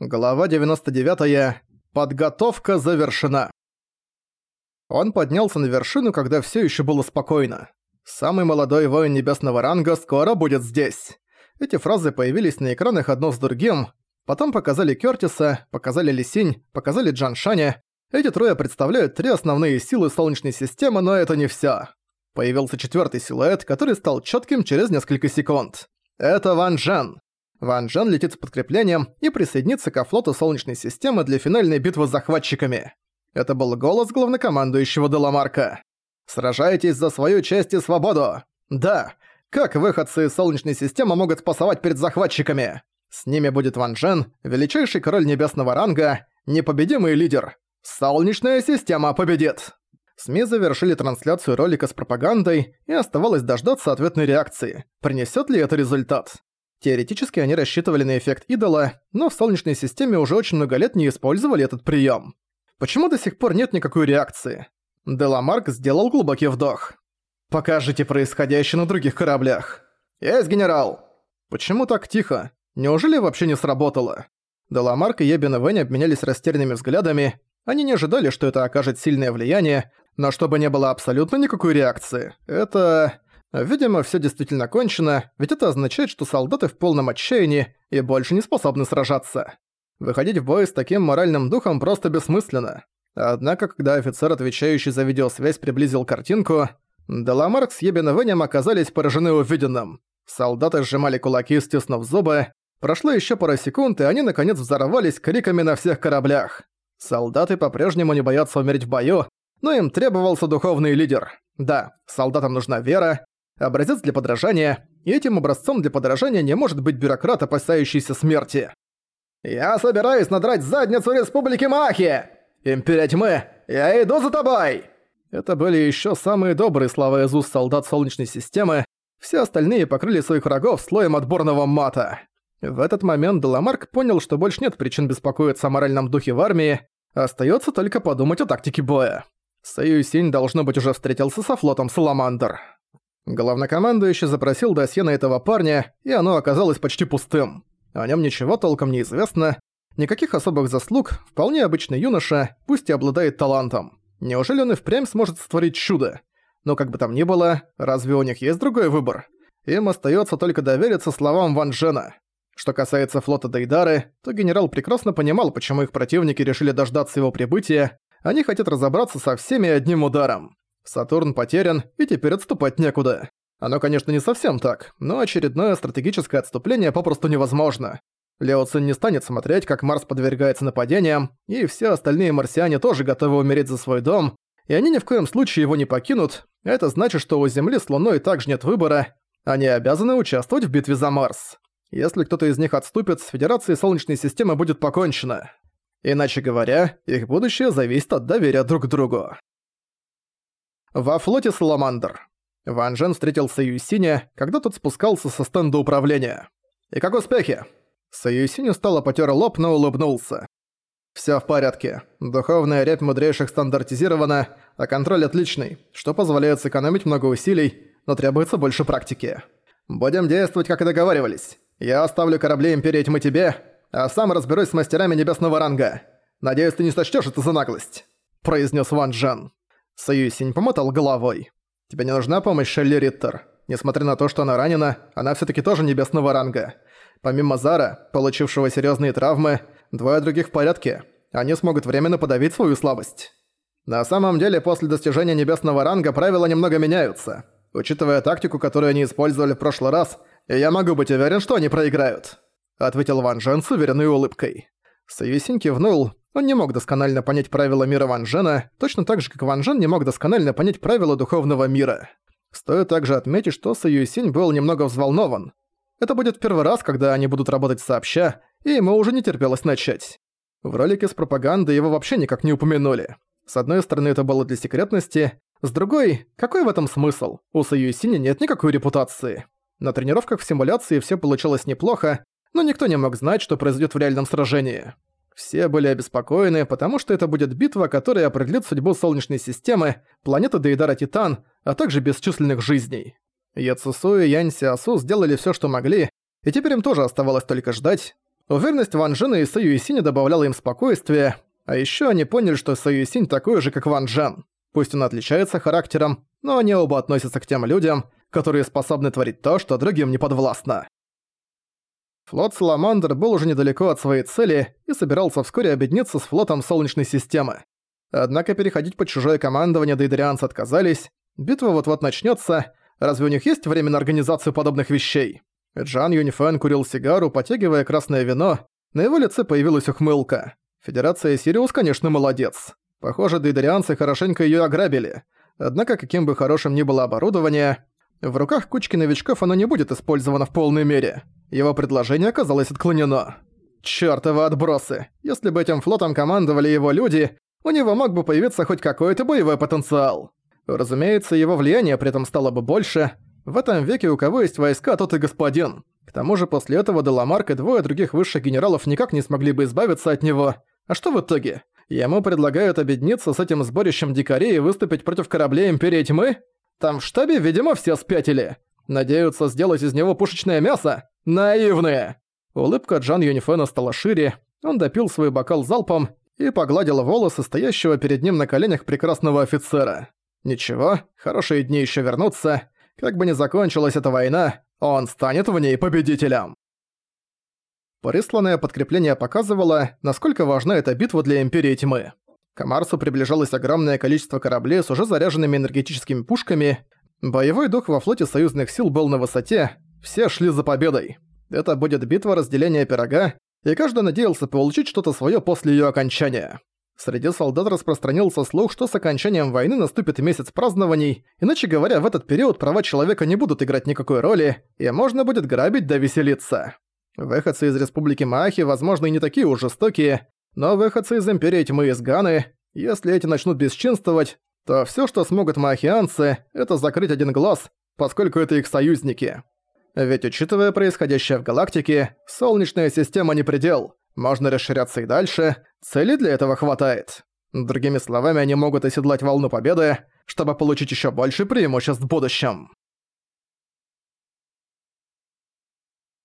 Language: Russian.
Глава 99. Подготовка завершена. Он поднялся на вершину, когда все еще было спокойно. «Самый молодой воин небесного ранга скоро будет здесь». Эти фразы появились на экранах одно с другим, потом показали Кёртиса, показали Лисинь, показали Джан Шаня. Эти трое представляют три основные силы Солнечной системы, но это не все. Появился четвертый силуэт, который стал четким через несколько секунд. Это Ван Джен. Ван Джен летит с подкреплением и присоединится ко флоту Солнечной системы для финальной битвы с захватчиками. Это был голос главнокомандующего Деламарка. «Сражайтесь за свою честь и свободу!» «Да, как выходцы из Солнечной системы могут спасовать перед захватчиками?» С ними будет Ван Джен, величайший король небесного ранга, непобедимый лидер. Солнечная система победит! СМИ завершили трансляцию ролика с пропагандой, и оставалось дождаться ответной реакции. Принесет ли это результат? Теоретически они рассчитывали на эффект идола, но в Солнечной системе уже очень много лет не использовали этот прием. Почему до сих пор нет никакой реакции? Деламарк сделал глубокий вдох. «Покажите происходящее на других кораблях». «Есть, генерал!» «Почему так тихо? Неужели вообще не сработало?» Деламарк и Ебин и Вэнь обменялись растерянными взглядами. Они не ожидали, что это окажет сильное влияние, но чтобы не было абсолютно никакой реакции. Это... Видимо, все действительно кончено, ведь это означает, что солдаты в полном отчаянии и больше не способны сражаться. Выходить в бой с таким моральным духом просто бессмысленно. Однако, когда офицер, отвечающий за видеосвязь, приблизил картинку, Деламарк с Ебеновенем оказались поражены увиденным. Солдаты сжимали кулаки, стиснув зубы. Прошло еще пара секунд, и они наконец взорвались криками на всех кораблях. Солдаты по-прежнему не боятся умереть в бою, но им требовался духовный лидер. Да, солдатам нужна вера, образец для подражания, и этим образцом для подражания не может быть бюрократ, опасающийся смерти. «Я собираюсь надрать задницу Республики Махи! Империя Тьмы, я иду за тобой!» Это были еще самые добрые слова из уст солдат Солнечной системы, все остальные покрыли своих врагов слоем отборного мата. В этот момент Деламарк понял, что больше нет причин беспокоиться о моральном духе в армии, остается только подумать о тактике боя. Союзинь, должно быть, уже встретился со флотом Саламандр. Главнокомандующий запросил досье на этого парня, и оно оказалось почти пустым. О нем ничего толком не известно, никаких особых заслуг, вполне обычный юноша, пусть и обладает талантом. Неужели он и впрямь сможет створить чудо? Но как бы там ни было, разве у них есть другой выбор? Им остается только довериться словам Ван Джена. Что касается флота Дейдары, то генерал прекрасно понимал, почему их противники решили дождаться его прибытия, они хотят разобраться со всеми одним ударом. Сатурн потерян, и теперь отступать некуда. Оно, конечно, не совсем так, но очередное стратегическое отступление попросту невозможно. Лео Цин не станет смотреть, как Марс подвергается нападениям, и все остальные марсиане тоже готовы умереть за свой дом, и они ни в коем случае его не покинут. Это значит, что у Земли с Луной также нет выбора, они обязаны участвовать в битве за Марс. Если кто-то из них отступит, с Федерацией Солнечной системы будет покончено. Иначе говоря, их будущее зависит от доверия друг к другу. Во флоте Саламандр. Ван Джен встретил Союзиня, когда тот спускался со стенда управления. «И как успехи?» Союзинь устало потер лоб, но улыбнулся. «Всё в порядке. Духовная рябь мудрейших стандартизирована, а контроль отличный, что позволяет сэкономить много усилий, но требуется больше практики. Будем действовать, как и договаривались. Я оставлю корабли Империи Тьмы тебе, а сам разберусь с мастерами небесного ранга. Надеюсь, ты не сочтёшь это за наглость», — произнес Ван Джен. Союзень помотал головой. «Тебе не нужна помощь, Шелли Риттер. Несмотря на то, что она ранена, она все таки тоже небесного ранга. Помимо Зара, получившего серьезные травмы, двое других в порядке. Они смогут временно подавить свою слабость. На самом деле, после достижения небесного ранга правила немного меняются. Учитывая тактику, которую они использовали в прошлый раз, я могу быть уверен, что они проиграют ответил Ван Джен с уверенной улыбкой. Союзин кивнул. Он не мог досконально понять правила мира Ван Джена, точно так же, как Ван Джен не мог досконально понять правила духовного мира. Стоит также отметить, что Союзин был немного взволнован. Это будет первый раз, когда они будут работать сообща, и ему уже не терпелось начать. В ролике с пропагандой его вообще никак не упомянули. С одной стороны, это было для секретности, с другой, какой в этом смысл? У Союзиня нет никакой репутации. На тренировках в симуляции все получилось неплохо, но никто не мог знать, что произойдет в реальном сражении. Все были обеспокоены, потому что это будет битва, которая определит судьбу Солнечной системы, планеты Дейдара Титан, а также бесчисленных жизней. Яцусу и Янь Сиасу сделали все, что могли, и теперь им тоже оставалось только ждать. Уверенность Ван Джена и Сэй Юйсиня добавляла им спокойствия, а ещё они поняли, что Сэй Юйсинь такой же, как Ван Джен. Пусть он отличается характером, но они оба относятся к тем людям, которые способны творить то, что другим не подвластно. Флот Саламандр был уже недалеко от своей цели и собирался вскоре объединиться с флотом Солнечной системы. Однако переходить под чужое командование дейдерианцы отказались. Битва вот-вот начнется. Разве у них есть время на организацию подобных вещей? Джан Юнифэн курил сигару, потягивая красное вино. На его лице появилась ухмылка. Федерация Сириус, конечно, молодец. Похоже, дейдерианцы хорошенько её ограбили. Однако, каким бы хорошим ни было оборудование, в руках кучки новичков оно не будет использовано в полной мере. Его предложение оказалось отклонено. Чёртовы отбросы. Если бы этим флотом командовали его люди, у него мог бы появиться хоть какой-то боевой потенциал. Разумеется, его влияние при этом стало бы больше. В этом веке у кого есть войска, тот и господин. К тому же после этого Деламарк и двое других высших генералов никак не смогли бы избавиться от него. А что в итоге? Ему предлагают объединиться с этим сборищем дикарей и выступить против кораблей Империи Тьмы? Там в штабе, видимо, все спятили. Надеются сделать из него пушечное мясо? Наивные! Улыбка Джан Юнифена стала шире, он допил свой бокал залпом и погладил волосы стоящего перед ним на коленях прекрасного офицера. Ничего, хорошие дни еще вернутся. Как бы ни закончилась эта война, он станет в ней победителем. Присланное подкрепление показывало, насколько важна эта битва для Империи Тьмы. К Марсу приближалось огромное количество кораблей с уже заряженными энергетическими пушками. Боевой дух во флоте союзных сил был на высоте, все шли за победой. Это будет битва разделения пирога, и каждый надеялся получить что-то своё после её окончания. Среди солдат распространился слух, что с окончанием войны наступит месяц празднований, иначе говоря, в этот период права человека не будут играть никакой роли, и можно будет грабить да веселиться. Выходцы из Республики Маахи, возможно, и не такие уж жестокие, но выходцы из Империи Тьмы из Ганы, если эти начнут бесчинствовать, то всё, что смогут маахианцы, это закрыть один глаз, поскольку это их союзники. Ведь учитывая происходящее в галактике, Солнечная система не предел, можно расширяться и дальше, цели для этого хватает. Другими словами, они могут оседлать волну победы, чтобы получить ещё больше преимуществ в будущем.